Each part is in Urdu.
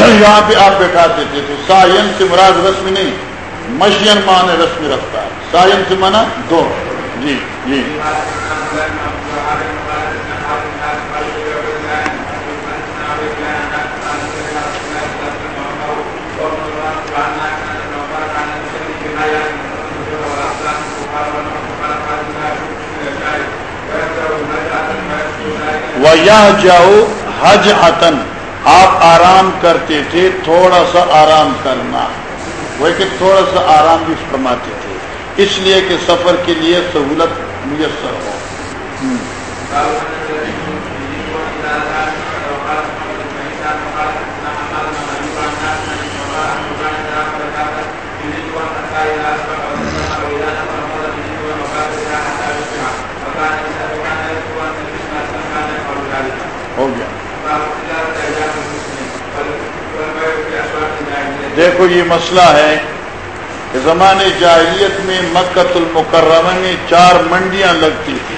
یہاں پہ آپ بیٹھاتے تھے تو سائن سے مراد رسم نہیں، مشین مان رسم رکھتا ہے سائن سے مانا دو۔ جی جی۔ جاؤ حج حتن آپ آرام کرتے تھے، تھوڑا سا آرام کرنا۔ وہ کہ تھوڑا سا آرام بھی فرماتے تھے۔ اس لیے کہ سفر کے لیے سہولت میسر ہو۔ ہو گیا دیکھو یہ مسئلہ ہے کہ زمانے جاہلیت میں مکت المکرمہ میں چار منڈیاں لگتی تھی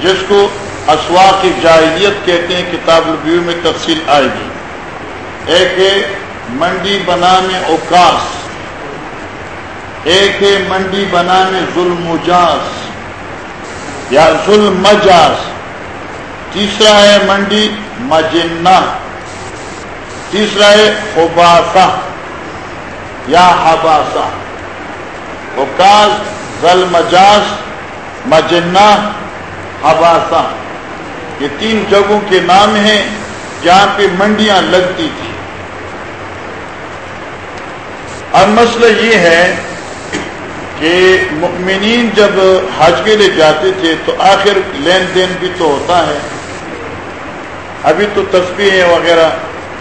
جس کو اسواق جاہلیت کہتے ہیں، کتاب البیو میں تفصیل آئے گی۔ ایک ہے منڈی بنانے اوکاس۔ ایک ہے منڈی بنانے ظلم مجاز یا ظلم مجاز تیسرا ہے منڈی مجنہ۔ تیسرا ہے خباسا یا حباسا اوکاس ظل مجاز مجنہ حباسا یہ تین جگہوں کے نام ہیں جہاں پہ منڈیاں لگتی تھی اب مسئلہ یہ ہے کہ مؤمنین جب حج کے لیے جاتے تھے تو آخر لین دین بھی تو ہوتا ہے۔ ابھی تو تصویر وغیرہ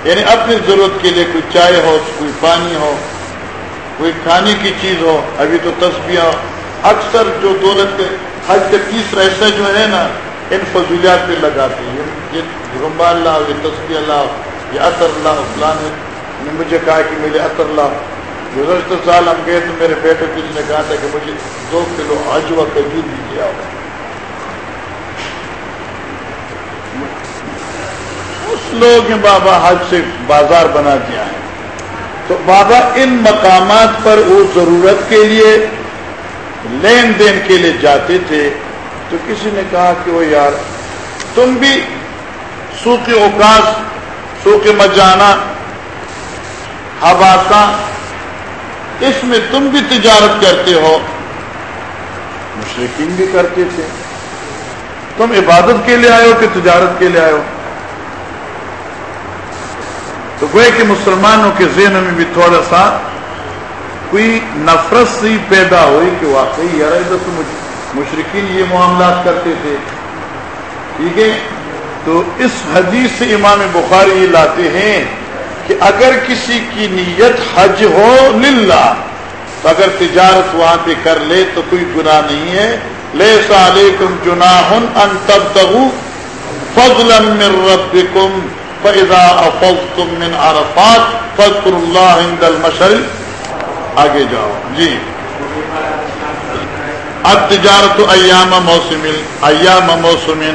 یعنی اپنی ضرورت کے لیے کوئی چائے ہو، کوئی پانی ہو، کوئی کھانے کی چیز ہو، ابھی تو تصویر اکثر جو دولت کے حج کا تیسرا حصہ جو ہے نا، ان فضولیات پہ لگاتے ہیں۔ یہ رمبا اللہ، یہ تصویر اللہ، یہ اطر اللہ، فلان نے مجھے کہا کہ میرے اطر اللہ گزشتہ سال ہم گئے تو میرے بیٹے کسی نے کہا تھا کہ مجھے دو کلو آجوا کجور بھی دیا ہوگا اس لوگ نے بابا حج سے بازار بنا دیا ہے۔ تو بابا ان مقامات پر وہ ضرورت کے لیے لین دین کے لیے جاتے تھے۔ تو کسی نے کہا کہ وہ یار، تم بھی سوکھ اوکاس سوکھ مجانا حباسا اس میں تم بھی تجارت کرتے ہو۔ مشرقین بھی کرتے تھے۔ تم عبادت کے لیے آئے ہو کہ تجارت کے لیے آئے ہو؟ تو گوئے کہ مسلمانوں کے ذہن میں بھی تھوڑا سا کوئی نفرت سی پیدا ہوئی کہ واقعی یار تو مشرقین یہ معاملات کرتے تھے ٹھیک ہے تو اس حدیث سے امام بخاری یہ لاتے ہیں کہ اگر کسی کی نیت حج ہو للہ تو اگر تجارت وہاں پہ کر لے تو کوئی گناہ نہیں ہے لے سالکم جناح ان تبتغوا فضلا من ربکم فاذا افضتم من عرفات فاذكروا الله عند المشعر آگے جاؤ۔ جی۔ اب تجارت ایام موسم ایام موسم یہ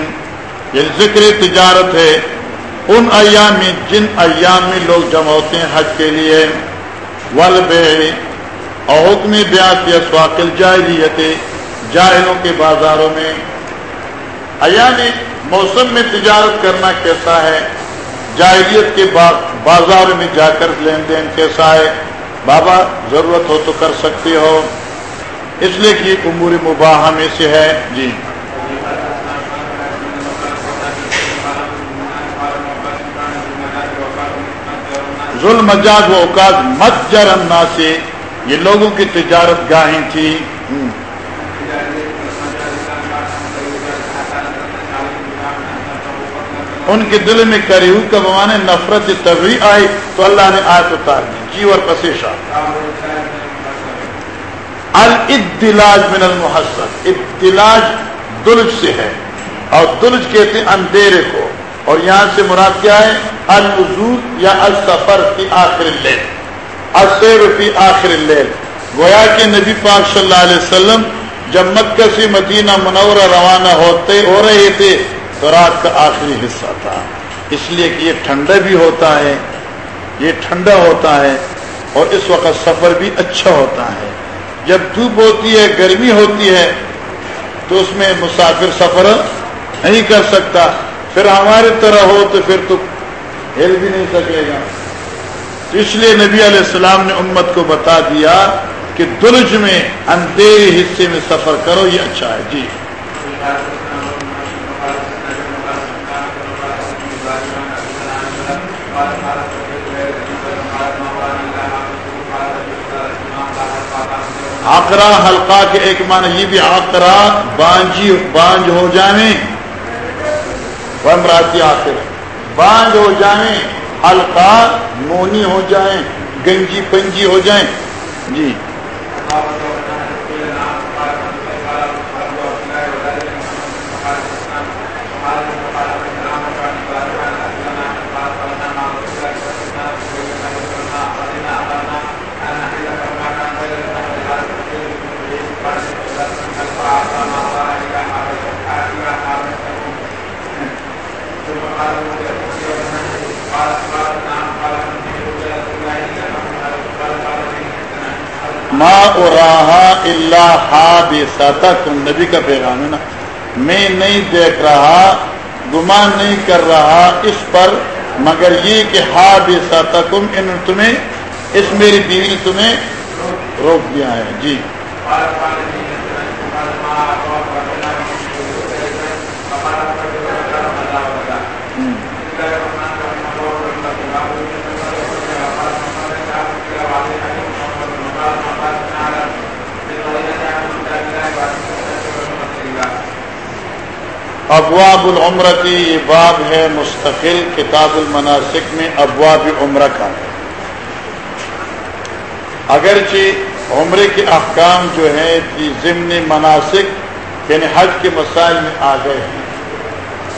یعنی ذکر تجارت ہے۔ ان ایام میں جن ایام میں لوگ جمع ہوتے ہیں حج کے لیے ول اور حکم بیات یا سواقل جاہلیت جاہلوں کے بازاروں میں۔ ایام موسم میں تجارت کرنا کیسا ہے؟ جاہلیت کے بازار میں جا کر لین دین کیسا ہے؟ بابا، ضرورت ہو تو کر سکتے ہو۔ اس لیے کہ امور مباح میں سے ہے۔ جی۔ ظلم مجاز و اوقات مت جرمنا سے یہ لوگوں کی تجارت گاہیں تھی۔ ان کے دل میں کری ہوئی کا بمانے نفرت تبری آئی تو اللہ نے آیت اتار دی۔ جی اور پسیشا الدلاج من المحسن۔ ابتلاج دلج سے ہے۔ اور دلج کہتے ہیں اندھیرے کو۔ اور یہاں سے مراد کیا ہے؟ الوزور یا السفر کی آخر لیل السیر فی آخر لیل گویا کہ نبی پاک صلی اللہ علیہ وسلم جب مکہ سے مدینہ منورہ روانہ ہوتے ہو رہے تھے تو رات کا آخری حصہ تھا۔ اس لیے کہ یہ ٹھنڈا بھی ہوتا ہے، یہ ٹھنڈا ہوتا ہے اور اس وقت سفر بھی اچھا ہوتا ہے۔ جب دھوپ ہوتی ہے، گرمی ہوتی ہے، تو اس میں مسافر سفر نہیں کر سکتا۔ پھر ہماری طرح ہو تو پھر تو ہل بھی نہیں سکے گا۔ تو اس لیے نبی علیہ السلام نے امت کو بتا دیا کہ دلج میں اندھیرے حصے میں سفر کرو، یہ اچھا ہے۔ جی۔ آکرا حلقہ کے ایک معنی یہ بھی آکرا بانجی بانج ہو جانے ومراتی آخر بانج ہو جائیں حلقہ مونی ہو جائیں گنجی پنجی ہو جائیں جی ما اراہا اللہ ہا تم نبی کا پیغام ہے نا۔ میں نہیں دیکھ رہا، گمان نہیں کر رہا اس پر، مگر یہ کہ ہا بے ساتا کم ان تمہیں، اس میری بیوی نے تمہیں روک دیا ہے۔ جی۔ ابواب العمر کی یہ باب ہے مستقل کتاب المناسک میں ابواب عمرہ کا۔ اگرچہ عمرے کے احکام جو ہیں ضمن مناسک یعنی حج کے مسائل میں آ گئے ہیں۔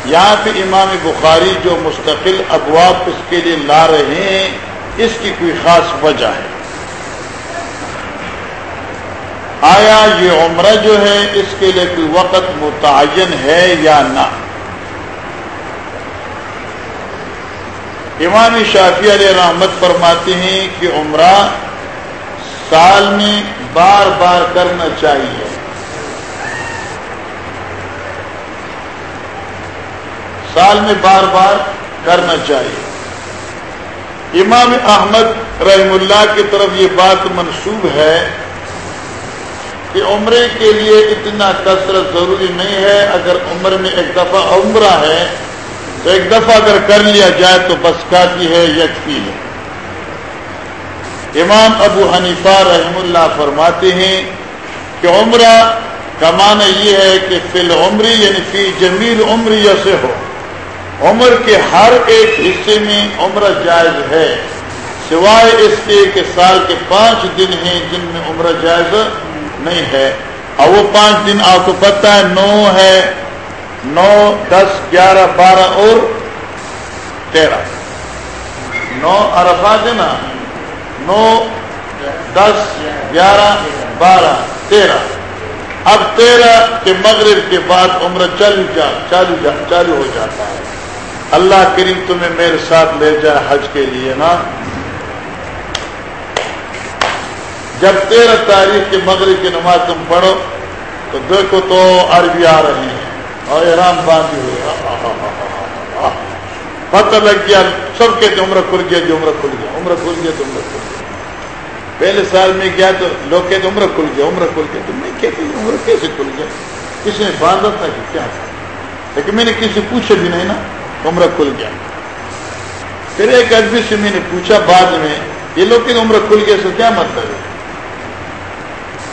یہاں پہ امام بخاری جو مستقل ابواب اس کے لیے لا رہے ہیں، اس کی کوئی خاص وجہ ہے۔ آیا یہ عمرہ جو ہے اس کے لیے کوئی وقت متعین ہے یا نہ؟ امام شافی علیہ رحمت فرماتے ہیں کہ عمرہ سال میں بار بار کرنا چاہیے۔ سال میں بار بار کرنا چاہیے۔ امام احمد رحم اللہ کی طرف یہ بات منسوب ہے۔ کہ عمرے کے لیے اتنا کثرت ضروری نہیں ہے، اگر عمر میں ایک دفعہ عمرہ ہے، تو ایک دفعہ اگر کر لیا جائے تو بس کافی ہے، یکفی ہے۔ امام ابو حنیفہ رحم اللہ فرماتے ہیں کہ عمرہ کا معنی یہ ہے کہ فی العمری یعنی فی جمیل عمری سے ہو۔ عمر کے ہر ایک حصے میں عمرہ جائز ہے، سوائے اس کے کہ سال کے پانچ دن ہیں جن میں عمرہ جائز نہیں ہے۔ اور وہ پانچ دن آپ کو پتا ہے، نو ہے۔ نو، دس، گیارہ، بارہ اور تیرہ۔ نو عرفات ہے نا۔ نو، دس، گیارہ، بارہ، تیرہ۔ اب تیرہ کے مغرب کے بعد عمر چل جا چالو جا چالو ہو جاتا ہے۔ اللہ کریم تمہیں میرے ساتھ لے جائے حج کے لیے نا۔ جب تیرہ تاریخ کے مغرب کی نماز تم پڑھو، تو دیکھو تو عربی آ رہی ہیں اور احرام باندھی ہوئی۔ پتہ لگ گیا، سب کے عمر کھل گیا جی، جو عمر کھل گیا عمر کھل گیا تو عمر کھل گیا۔ پہلے سال میں گیا تو لوگ کہتے عمر کھل گیا عمر کھل گیا۔ تو میں کہتی عمر کیسے کھل گیا؟ کسی نے باندھا تھا کہ کیا؟ تھا لیکن میں نے کسی پوچھا بھی نہیں نا عمر کھل گیا۔ پھر ایک آدمی سے میں نے پوچھا بعد میں، یہ لوگ کہ عمر کھل گیا تو کیا مطلب ہے؟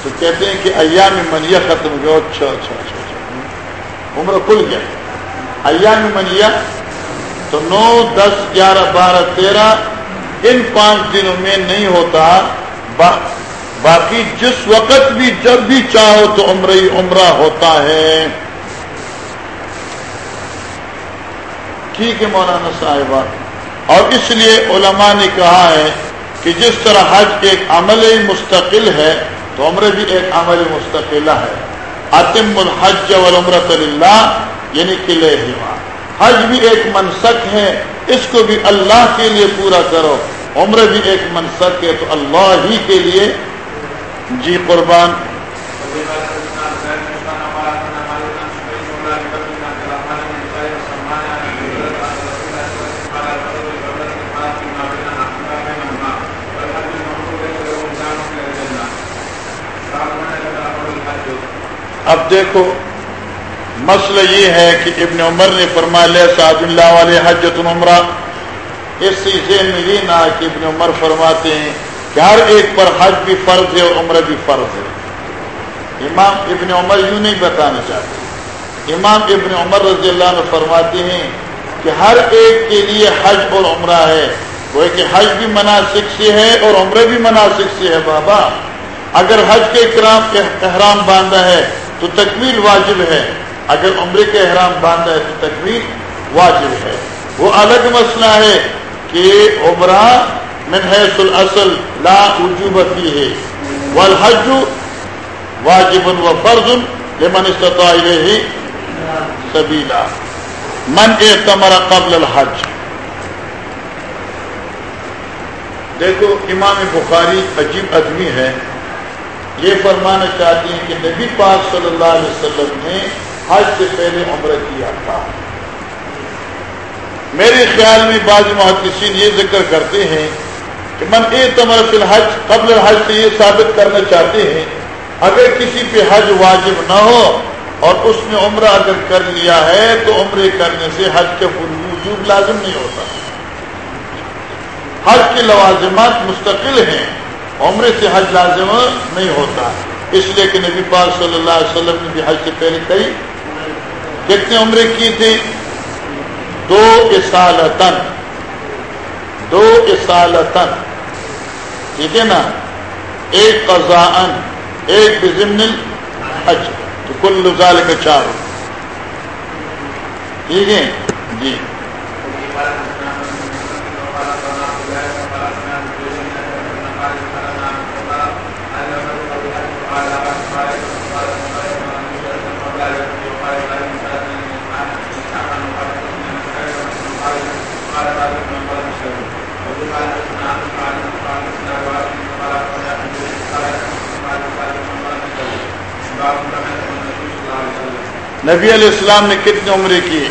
تو کہتے ہیں کہ ایام منیا ختم گیا اچھا اچھا اچھا اچھا عمر کھل گیا۔ ایام منیا تو نو، دس، گیارہ، بارہ، تیرہ، ان پانچ دنوں میں نہیں ہوتا۔ با باقی جس وقت بھی جب بھی چاہو تو عمر ہی عمرہ ہوتا ہے۔ ٹھیک ہے مولانا صاحبہ۔ اور اس لیے علماء نے کہا ہے کہ جس طرح حج ایک عمل مستقل ہے تو عمر بھی ایک عمل مستقلہ ہے۔ عطم الحج والعمرۃ اللہ یعنی حج بھی ایک منسک ہے، اس کو بھی اللہ کے لیے پورا کرو۔ عمر بھی ایک منسک ہے، تو اللہ ہی کے لیے۔ جی قربان اب دیکھو، مسئلہ یہ ہے کہ ابن عمر نے فرما لیا سعد اللہ علیہ حجت عمرہ اس سیزے میں یہ نہ کہ ابن عمر فرماتے ہیں کہ ہر ایک پر حج بھی فرض ہے اور عمرہ بھی فرض ہے۔ امام ابن عمر یوں نہیں بتانا چاہتے۔ امام ابن عمر رضی اللہ عنہ فرماتے ہیں کہ ہر ایک کے لیے حج اور عمرہ ہے۔ وہ کہ حج بھی مناسب سے ہے اور عمرہ بھی مناسب سے ہے، بابا۔ اگر حج کے کرام احرام باندھا ہے تو تکمیل واجب ہے۔ اگر عمرے کے احرام باندھا ہے تو تکمیل واجب ہے۔ وہ الگ مسئلہ ہے کہ عمرہ من حیث الاصل لا وجوبتی ہے والحج واجب و فرض لمن استطاع الیہ سبیلا۔ من اعتمر قبل الحج۔ دیکھو، امام بخاری عجیب آدمی ہے۔ یہ فرمانا چاہتے ہیں کہ نبی پاک صلی اللہ علیہ وسلم نے حج سے پہلے عمرہ کیا تھا۔ میرے خیال میں بعض محدثین یہ ذکر کرتے ہیں کہ من اے فی الحج قبل الحج سے یہ ثابت کرنا چاہتے ہیں، اگر کسی پہ حج واجب نہ ہو اور اس نے عمرہ اگر کر لیا ہے تو عمرے کرنے سے حج کے وجوب لازم نہیں ہوتا۔ حج کے لوازمات مستقل ہیں۔ عمرے سے حج لازم نہیں ہوتا۔ اس لیے کہ نبی پاک صلی اللہ علیہ وسلم نے بھی حج سے پہلے کئی کتنے عمرے کی تھی دو اسالتن دو اسالتن ٹھیک ہے نا؟ ایک قضاءن ایک بزمن حج تو کل لزال کے چار۔ ٹھیک ہے؟ جی۔ نبی علیہ السلام نے کتنے عمرے کیے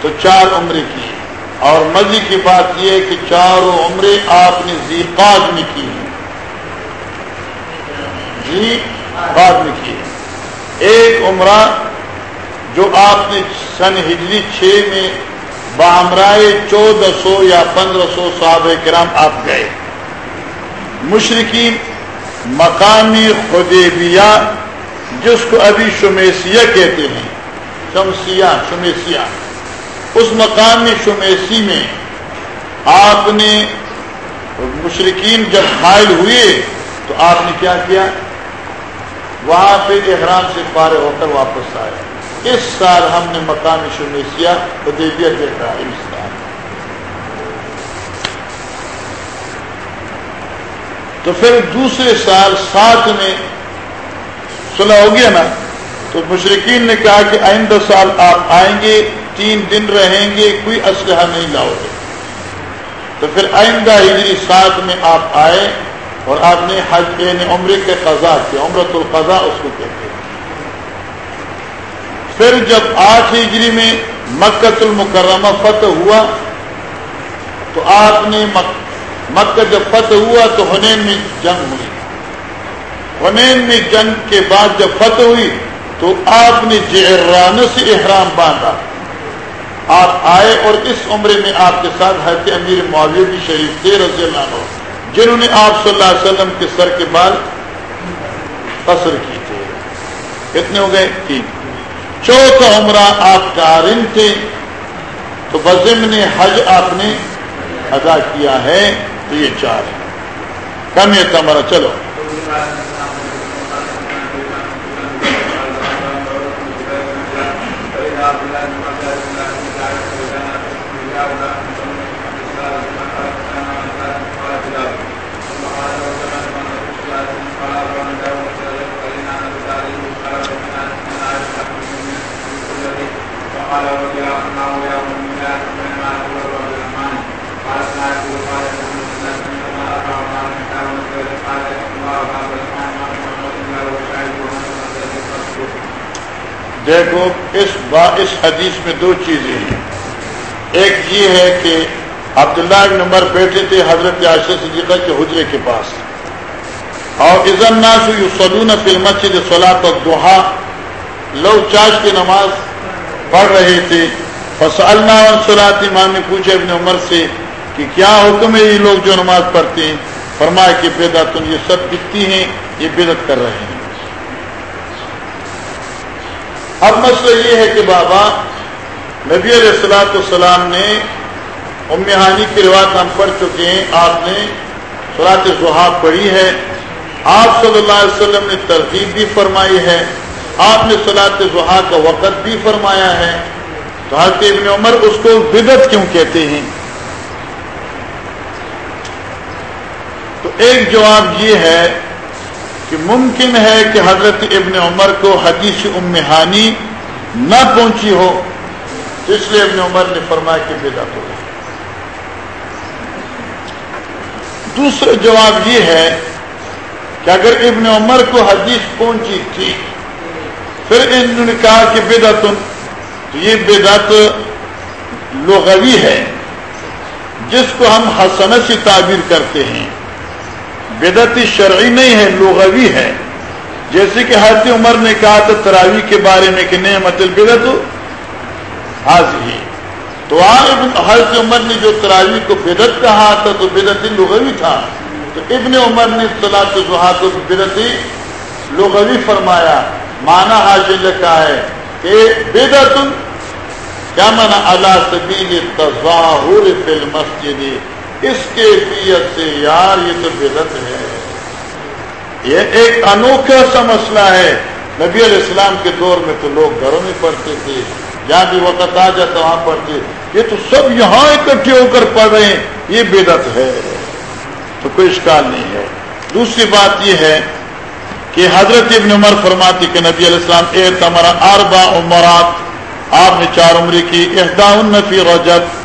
تو چار عمرے کیے اور مزی کی بات یہ ہے کہ چاروں عمرے آپ نے زیقات میں کی جی بعد میں کیے ایک عمرہ جو آپ نے سن ہجری چھ میں بامرائے چودہ سو یا پندرہ سو صحابہ کرام آپ گئے۔ مشرقین مقامی خدیبیہ جس کو ابھی شمیسیہ کہتے ہیں، شمسیہ، شمیسیہ۔ اس مقامی شمیسی میں آپ نے مشرقین جب حائل ہوئے تو آپ نے کیا کیا؟ وہاں پہ احرام سے پارے ہو کر واپس آئے۔ اس سال ہم نے مقامی شمیسیہ خدیبیہ دیکھا اس سال۔ تو پھر دوسرے سال ساتھ میں صلح ہو گیا نا؟ تو مشرقین نے کہا کہ آئندہ سال آپ آئیں گے، تین دن رہیں گے، کوئی اسلحہ نہیں لاؤ گے تو پھر آئندہ ہجری ساتھ میں آپ آئے اور آپ نے حج یعنی عمرے کے قضا کیا عمرت القضا اس کو کہتے ہیں۔ پھر جب آٹھ ہجری میں مکت المکرمہ فتح ہوا، تو آپ نے مکہ جب فتح ہوا تو حنین میں جنگ ہوئی۔ حنین میں جنگ کے بعد جب فتح ہوئی تو آپ نے جہران سے احرام باندھا۔ آپ آئے اور اس عمرے میں آپ کے ساتھ حضرت امیر معاویہ بھی شریف تھے رضی اللہ عنہ، جنہوں نے آپ صلی اللہ علیہ وسلم کے سر کے بال قصر کی تھے۔ کتنے ہو گئے تین۔ چوتھا عمرہ آپ کارن تھے، تو بزم نے حج آپ نے ادا کیا ہے، تو یہ چار ہے کم ہے تمہارا چلو۔ دیکھو، اس با، اس حدیث میں دو چیزیں ہیں۔ ایک یہ ہے کہ عبداللہ ابن عمر بیٹھے تھے حضرت عاشر صدیقہ کے حجرے کے پاس۔ اور عزن ناس سلون فل مسجد صلاح لو چاش کی نماز پڑھ رہے تھے فصلنا صلاحت امام نے پوچھا ابن عمر سے کہ کیا حکم ہے یہ لوگ جو نماز پڑھتے ہیں؟ فرمایا کہ بدعت یہ سب دکھتی ہیں، یہ بدعت کر رہے ہیں۔ اب مسئلہ یہ ہے کہ بابا نبی علیہ السلاۃ السلام نے امہانی کی روایت ہم پڑھ چکے ہیں، آپ نے سلاط زحا پڑھی ہے۔ آپ صلی اللہ علیہ وسلم نے ترغیب بھی فرمائی ہے۔ آپ نے سلاط زحا کا وقت بھی فرمایا ہے۔ تو حضرت ابن عمر اس کو بدت کیوں کہتے ہیں؟ تو ایک جواب یہ ہے کہ ممکن ہے کہ حضرت ابن عمر کو حدیث امہانی نہ پہنچی ہو، اس لیے ابن عمر نے فرمایا کہ بدعت ہو۔ دوسرا جواب یہ ہے کہ اگر ابن عمر کو حدیث پہنچی تھی، پھر انہوں نے کہا کہ بدعت تو یہ بدعت لغوی ہے، جس کو ہم حسن سے تعبیر کرتے ہیں۔ بدعت شرعی نہیں ہے، لغوی ہے۔ جیسے کہ حضرت عمر نے کہا تھا تراوی کے بارے میں کہ نعمت البدت حاضر تو حضرت عمر نے جو تراوی کو بدت کہا تھا، تو بدت لغوی تھا۔ تو ابن عمر نے اطلاع تو صلاح کو بدت لغوی فرمایا۔ مانا حاصل لکھا ہے کہ بدت کیا مانا اللہ سبیل تظاہر فی المسجد۔ اس کیفیت سے یار یہ تو بدت ہے۔ یہ ایک انوکھا سا مسئلہ ہے۔ نبی علیہ السلام کے دور میں تو لوگ گھروں میں پڑھتے تھے، جہاں بھی وقت آ جاتا وہاں پڑھتے۔ یہ تو سب یہاں اکٹھے ہو کر پڑھ رہے ہیں۔ یہ بدت ہے۔ تو کوئی اشکال نہیں ہے۔ دوسری بات یہ ہے کہ حضرت ابن عمر فرماتی کہ نبی علیہ السلام اے تمہارا اربا عمرات آپ نے چار عمری کی۔ احدا فی رجب۔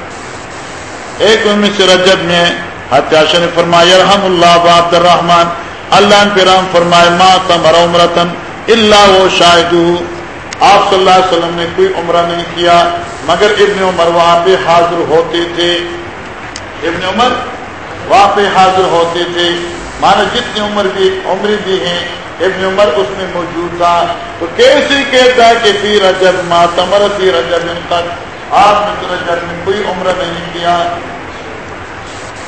ایک عمر سے رجب میں حتیاشا نے فرمایا رحم اللہ عبد الرحمان اللہ نے رحم فرمائے ما تمہارا عمرتن اللہ و شاہد آپ صلی اللہ علیہ وسلم نے کوئی عمرہ نہیں کیا، مگر ابن عمر وہاں پہ حاضر ہوتے تھے۔ ابن عمر وہاں پہ حاضر ہوتے تھے۔ مانا جتنی عمر بھی عمر بھی ہیں، ابن عمر اس میں موجود تھا۔ تو کیسے کہتا ہے کہ فی رجب ماتمر فی رجب تک آپ نے تو رجب میں کوئی عمرہ نہیں کیا۔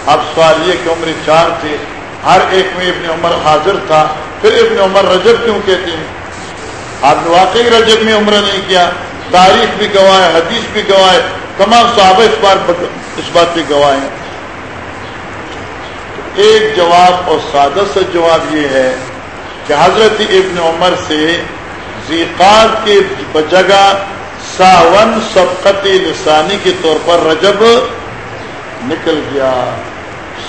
اب سوال یہ کہ عمر چار تھے ہر ایک میں ابن عمر حاضر تھا، پھر ابن عمر رجب کیوں کہتے ہیں؟ آپ نے واقعی رجب میں عمرہ نہیں کیا، تاریخ بھی گواہ ہے، حدیث بھی گواہ ہے، تمام صحابہ اس بات اس بات پہ گواہ ہیں۔ ایک جواب اور سادہ سا جواب یہ ہے کہ حضرت ابن عمر سے زیقات کے جگہ ساون سبقت لسانی کے طور پر رجب نکل گیا۔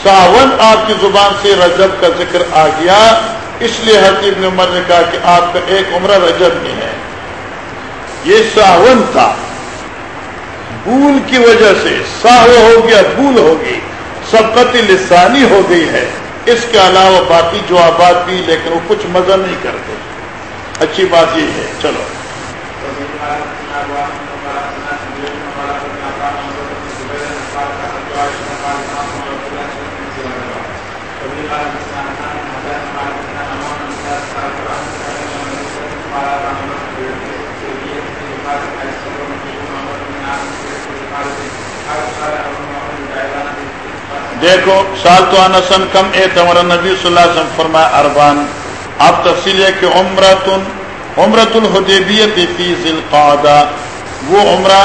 ساون آپ کی زبان سے رجب کا ذکر آ گیا۔ اس لیے حضرت ابن عمر نے کہا کہ آپ کا ایک عمرہ رجب میں ہے۔ یہ ساون تھا۔ بول کی وجہ سے ساہو ہو گیا بول ہوگی سبقت لسانی ہو گئی ہے۔ اس کے علاوہ باقی جوابات بھی لیکن وہ کچھ مزہ نہیں کرتے۔ اچھی بات یہ ہے۔ چلو۔ دیکھو سال تو انسن کم اے تمر نبی صلی اللہ علیہ وسلم فرمایا اربان اب تفصیل ہے کہ عمرتن عمرت الحدیبیت فی ذی القعدہ وہ عمرہ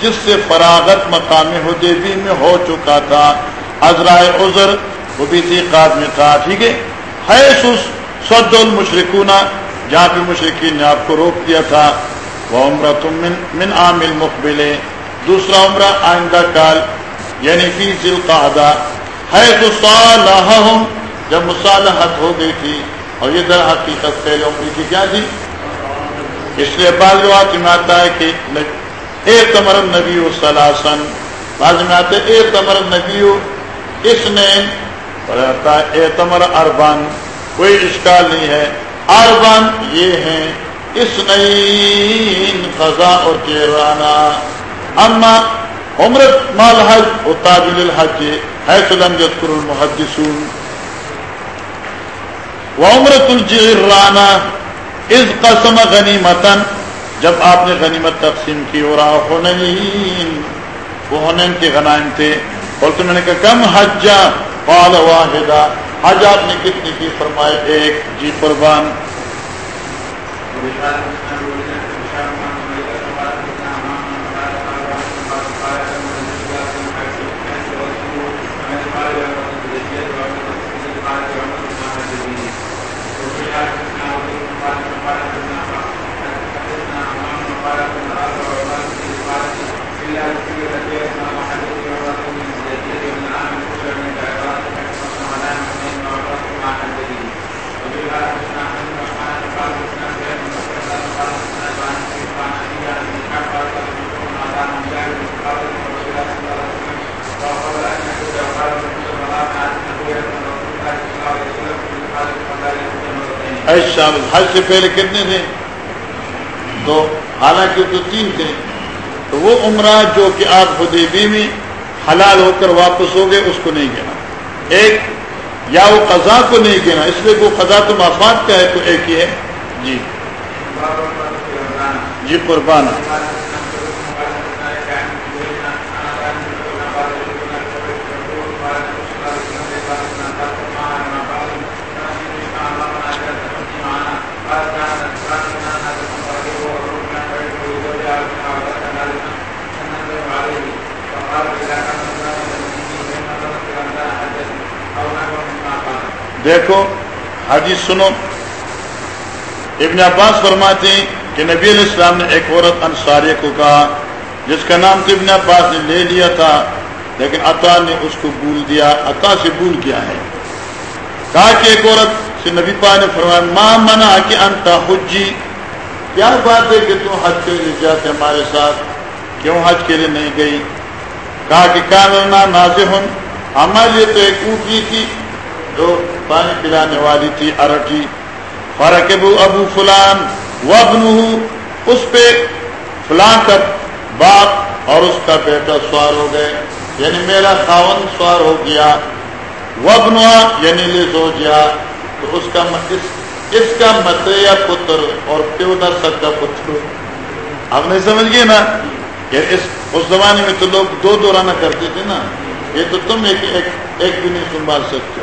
جس سے فراغت مقام حدیبی میں ہو چکا تھا ازرائے عذر وہ بھی تھی قاد میں کہا ٹھیک ہے؟ حیث صد المشرکون جہاں پہ مشرقین نے آپ کو روک دیا تھا وہ عمرہ تم من, من عامل مقبل دوسرا عمرہ آئندہ کال یعنی فی ذی القعدہ ہے تو صالحہم، جب مصالحت ہو گئی تھی، اور یہ در حقیقت پہلے عمری کی کیا تھی؟ اس لیے بعض روایت میں آتا ہے کہ ایک تمر نبی و سلاسن، بعض میں آتے اے تمر نبیو اس نے اے تمر اربان کوئی اشکال نہیں ہے۔ اربان یہ ہیں اس نئی خزاں اور کیرانا۔ اما عمرت مال حج و تابل الحج ہے سلم یذکر المحدثون. و عمرت الجرانا از قسم غنیمتن جب آپ نے غنیمت تقسیم کی اور ہنین وہ ہنین کے غنائم تھے۔ اور تو میں نے کہا، کم حجا قال واحدہ۔ حج آپ نے کتنی کی؟ فرمائے ایک۔ جی قربان۔ شامل حج سے پہلے کتنے تھے۔ تو حالانکہ تو تین تھے۔ تو وہ عمرہ جو کہ آپ خدیبی میں حلال ہو کر واپس ہو گئے، اس کو نہیں گنا۔ ایک، یا وہ قضا کو نہیں گنا، اس لیے وہ قضا تو مافات کا ہے، تو ایک ہی ہے۔ جی۔ جی قربان۔ دیکھو، حدیث سنو۔ ابن عباس فرماتے ہیں کہ نبی علیہ السلام نے ایک عورت انصاریہ کو کہا، جس کا نام تو ابن عباس نے لے لیا تھا، لیکن عطا نے اس کو بھول دیا، عطا سے بھول کیا ہے۔ کہا کہ ایک عورت سے نبی پا نے فرمایا ماں منا کہ انتا حجی؟ کیا بات ہے کہ تم حج کے لیے جاتے ہمارے ساتھ۔ کیوں حج کے لیے نہیں گئی؟ کہا کہ کیا کرنا نازے ہمارے لیے تو ایک اونٹی تھی۔ جو پانی پلانے والی تھی ارٹی فرق ابو فلان وبن اس پہ فلان کا باپ اور اس کا بیٹا سوار ہو گئے۔ یعنی میرا خاون سوار ہو گیا۔ وبنوا یعنی لے سو گیا تو اس کا اس, اس کا متیا پتر اور پیو نسل کا پتر۔ آپ نہیں سمجھ گئے نا کہ اس اس زمانے میں تو لوگ دو دو رانا کرتے تھے نا۔ یہ تو تم ایک ایک, ایک بھی نہیں سنبھال سکتے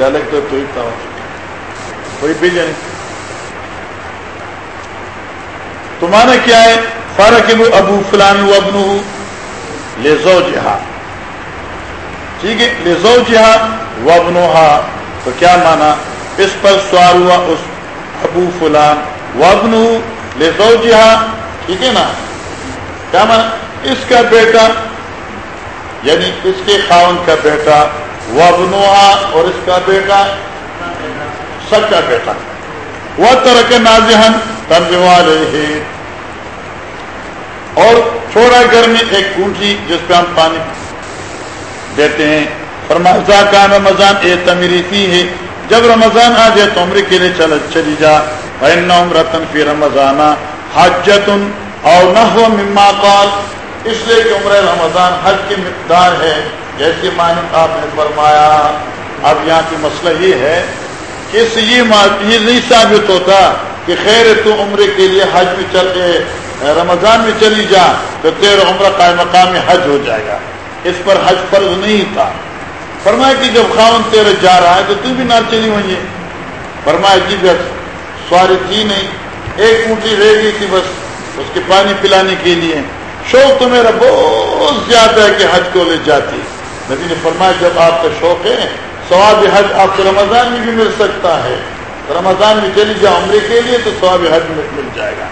ہو کیا تو ہی تھا۔ کوئی بھی جائے تمہارا کیا ہے؟ فرق ابو فلان ابنو لے زو جہا ٹھیک ہے لے زو جہا و ابنوہا۔ تو کیا مانا اس پر سوار ہوا اس ابو فلان و ابنو لے زو جہا ٹھیک ہے نا؟ کیا مانا اس کا بیٹا یعنی اس کے خاون کا بیٹا۔ وہ اور اس کا بیٹا، سب کا بیٹا۔ وہ طرح کے نازہن والے اور چھوڑا گھر میں ایک کنٹھی جس پہ ہم پانی دیتے ہیں۔ فرمازا کا رمضان، اے تمیری تھی ہے۔ جب رمضان آ جائے تو عمر کے لیے چل، چلی جا۔ رتن فی رمضان حجتن اور نہ ہو مما قال۔ اس لیے کہ عمر رمضان حج کی مقدار ہے۔ جیسے معنی آپ نے فرمایا، اب یہاں کی مسئلہ یہ ہے کہ اس یہ نہیں ثابت ہوتا کہ خیر تو عمرے کے لیے حج میں چل رمضان میں چلی جا تو تیرا عمرہ قائم مقام میں حج ہو جائے گا۔ اس پر حج فرض نہیں تھا۔ فرمایا کہ جب خاون تیرے جا رہا ہے تو تو بھی نہ چلی ہوئی ہے فرمایا جی بس، سواری تھی نہیں۔ ایک اونٹی رہ گئی تھی بس، اس کے پانی پلانے کے لیے۔ شوق تو میرا بہت زیادہ ہے کہ حج کو لے جاتی۔ نبی نے فرمایا، جب آپ کا شوق ہے، ثواب حج آپ کو رمضان میں بھی مل سکتا ہے۔ رمضان میں چلی جاؤ، عمرے کے لیے تو ثواب حج میں مل جائے گا۔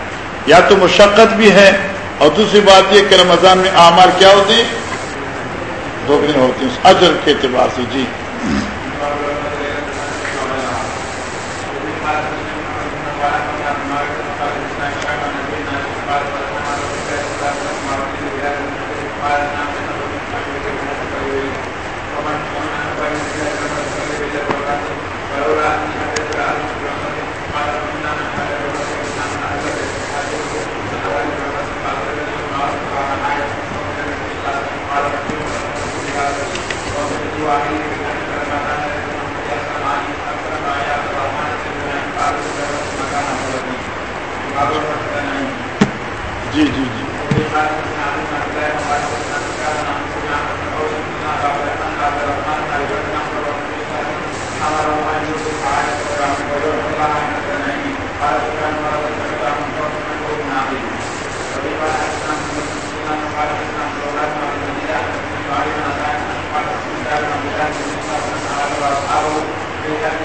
یا تو مشقت بھی ہے، اور دوسری بات یہ کہ رمضان میں آمار کیا ہوتے ہیں؟ دو دن ہوتے ہیں اجر کے اعتبار سے جی جی جی جی جو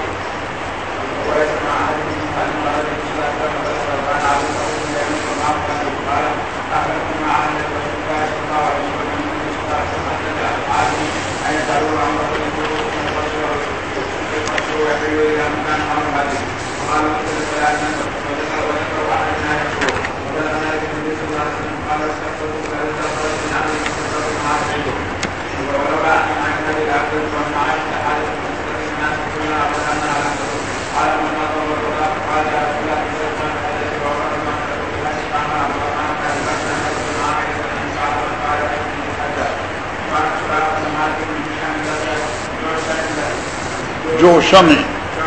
شم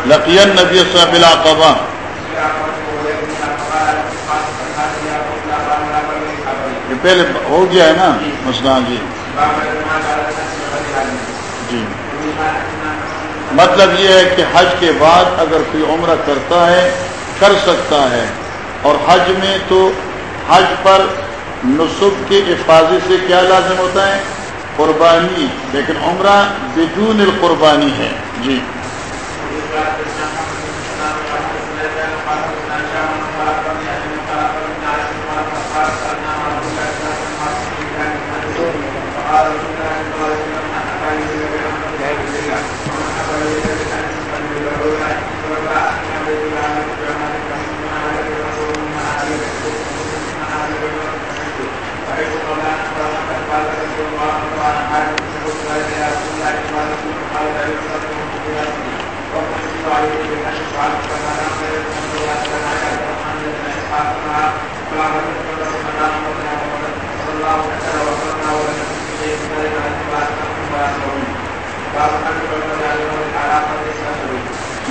لقین نبی صاحب العقبہ یہ پہلے ہو گیا ہے نا مسئلہ جی۔ جی۔ مطلب یہ ہے کہ حج کے بعد اگر کوئی عمرہ کرتا ہے، کر سکتا ہے۔ اور حج میں تو حج پر نصب کے حفاظت سے کیا لازم ہوتا ہے؟ قربانی۔ لیکن عمرہ بدون القربانی ہے۔ جی۔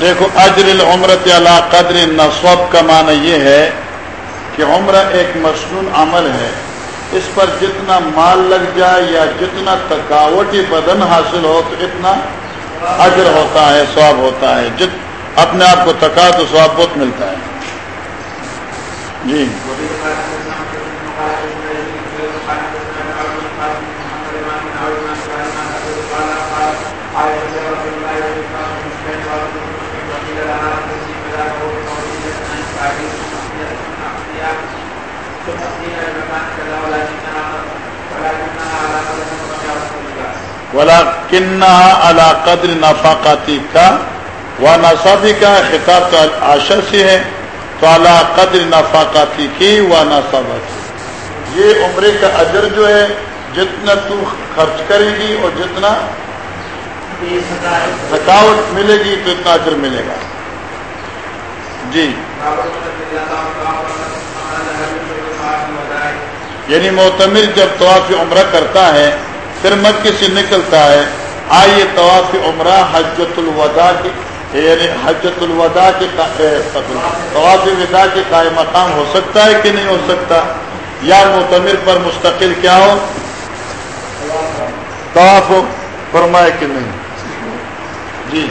دیکھو، اجر العمرت اللہ قدر نصب کا معنی یہ ہے کہ عمرہ ایک مصنون عمل ہے۔ اس پر جتنا مال لگ جائے یا جتنا تھکاوٹی بدن حاصل ہو، تو اتنا اجر ہوتا ہے سواب ہوتا ہے۔ جت اپنے آپ کو تھکا تو سواب بہت ملتا ہے۔ جی۔ ولا کنہ علا قدر نفاقاتی کا و نصابی کا خطاب تو آشر سے ہے۔ تو اعلیٰ قدر نفاقاتی کی و نصابت یہ عمرے کا اجر جو ہے، جتنا تو خرچ کرے گی اور جتنا تھکاوٹ ملے گی، تو اتنا اجر ملے گا۔ جی۔ یعنی معتمر جب طواف عمرہ کرتا ہے، پھر مکے سے نکلتا ہے، آئیے طواف عمرہ حجت الوداع کی یعنی حجت الوداع کے طواف ودا کے قائم مقام ہو سکتا ہے کہ نہیں ہو سکتا؟ یا معتمر پر مستقل کیا ہو؟ طواف فرمائے کہ نہیں۔ جی۔